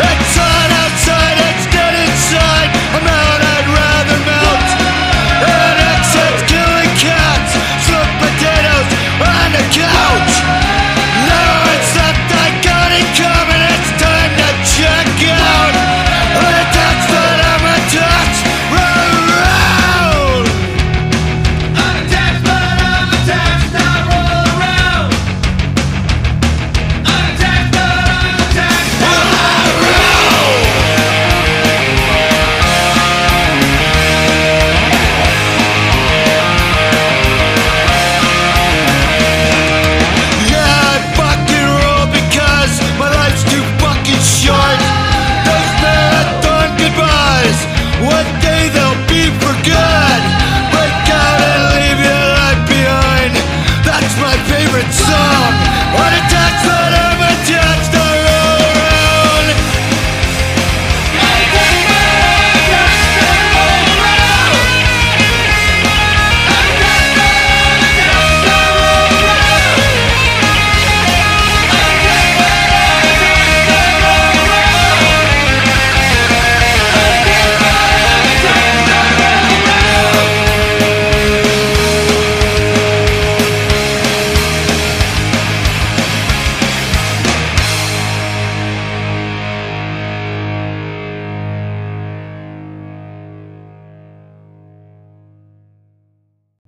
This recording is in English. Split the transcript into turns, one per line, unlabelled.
It's a.